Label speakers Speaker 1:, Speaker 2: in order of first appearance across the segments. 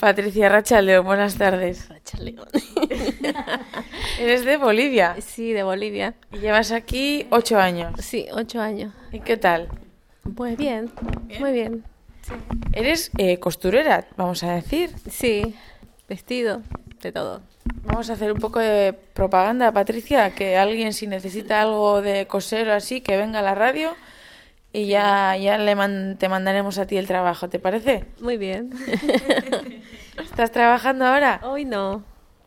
Speaker 1: Patricia Rachaleo, buenas tardes.
Speaker 2: Rachaleo.
Speaker 1: ¿Eres de Bolivia?
Speaker 2: Sí, de Bolivia.
Speaker 1: Y llevas aquí ocho años.
Speaker 2: Sí, ocho años.
Speaker 1: ¿Y qué tal?
Speaker 2: Pues bien, muy bien.
Speaker 1: Eres eh, costurera, vamos a decir.
Speaker 2: Sí, vestido, de todo.
Speaker 1: Vamos a hacer un poco de propaganda, Patricia, que alguien si necesita algo de coser o así, que venga a la radio y ya, ya le man- te mandaremos a ti el trabajo, ¿te parece?
Speaker 2: Muy bien.
Speaker 1: ¿Estás trabajando ahora?
Speaker 2: Hoy no,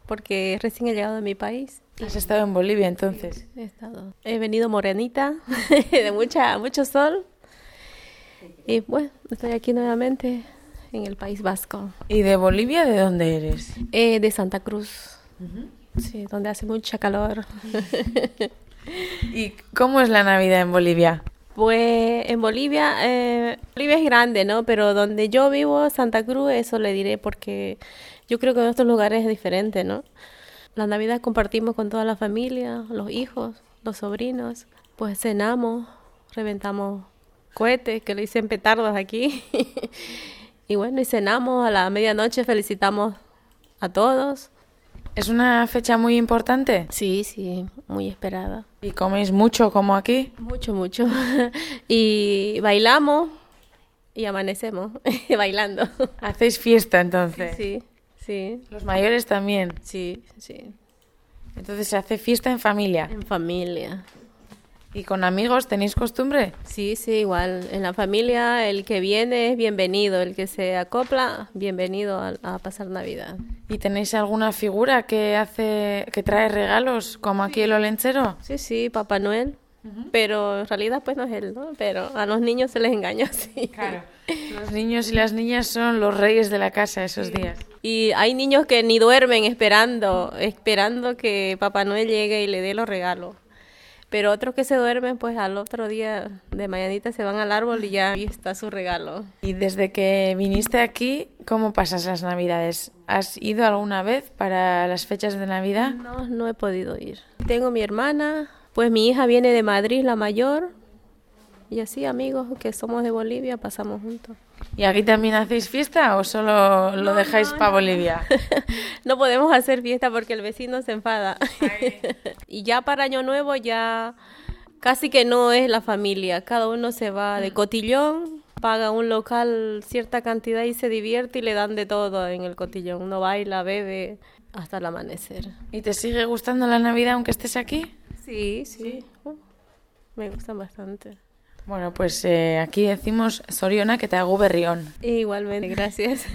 Speaker 2: porque recién he llegado a mi país.
Speaker 1: Has estado en Bolivia entonces.
Speaker 2: He estado. He venido morenita, de mucha, mucho sol. Y bueno, estoy aquí nuevamente en el País Vasco.
Speaker 1: ¿Y de Bolivia de dónde eres?
Speaker 2: Eh, de Santa Cruz. Sí, donde hace mucha calor.
Speaker 1: ¿Y cómo es la Navidad en Bolivia?
Speaker 2: Pues en Bolivia, eh, Bolivia es grande, ¿no? Pero donde yo vivo, Santa Cruz, eso le diré porque yo creo que en otros lugares es diferente, ¿no? La Navidad compartimos con toda la familia, los hijos, los sobrinos, pues cenamos, reventamos cohetes, que le dicen petardos aquí. y bueno, y cenamos a la medianoche, felicitamos a todos.
Speaker 1: ¿Es una fecha muy importante?
Speaker 2: Sí, sí, muy esperada.
Speaker 1: ¿Y coméis mucho como aquí?
Speaker 2: Mucho, mucho. y bailamos y amanecemos bailando.
Speaker 1: ¿Hacéis fiesta entonces?
Speaker 2: Sí, sí,
Speaker 1: Los mayores también.
Speaker 2: sí, sí.
Speaker 1: Entonces se hace fiesta en familia.
Speaker 2: En familia.
Speaker 1: ¿Y con amigos tenéis costumbre?
Speaker 2: Sí, sí, igual. En la familia el que viene es bienvenido, el que se acopla, bienvenido a, a pasar Navidad.
Speaker 1: ¿Y tenéis alguna figura que hace que trae regalos como aquí el olenchero?
Speaker 2: Sí, sí, Papá Noel. Pero en realidad pues no es él, ¿no? Pero a los niños se les engaña, sí.
Speaker 1: Los niños y las niñas son los reyes de la casa esos días.
Speaker 2: Y hay niños que ni duermen esperando, esperando que Papá Noel llegue y le dé los regalos. Pero otros que se duermen, pues al otro día de mañanita se van al árbol y ya ahí está su regalo.
Speaker 1: Y desde que viniste aquí, ¿cómo pasas las navidades? ¿Has ido alguna vez para las fechas de Navidad?
Speaker 2: No, no he podido ir. Tengo mi hermana, pues mi hija viene de Madrid, la mayor. Y así amigos que somos de Bolivia pasamos juntos.
Speaker 1: ¿Y aquí también hacéis fiesta o solo lo dejáis para Bolivia?
Speaker 2: No podemos hacer fiesta porque el vecino se enfada. y ya para Año Nuevo ya casi que no es la familia. Cada uno se va de cotillón, paga un local cierta cantidad y se divierte y le dan de todo en el cotillón. Uno baila, bebe hasta el amanecer.
Speaker 1: ¿Y te sigue gustando la Navidad aunque estés aquí?
Speaker 2: Sí, sí. Uh, me gustan bastante.
Speaker 1: Bueno, pues eh, aquí decimos Soriona que te hago berrión.
Speaker 2: Igualmente, gracias.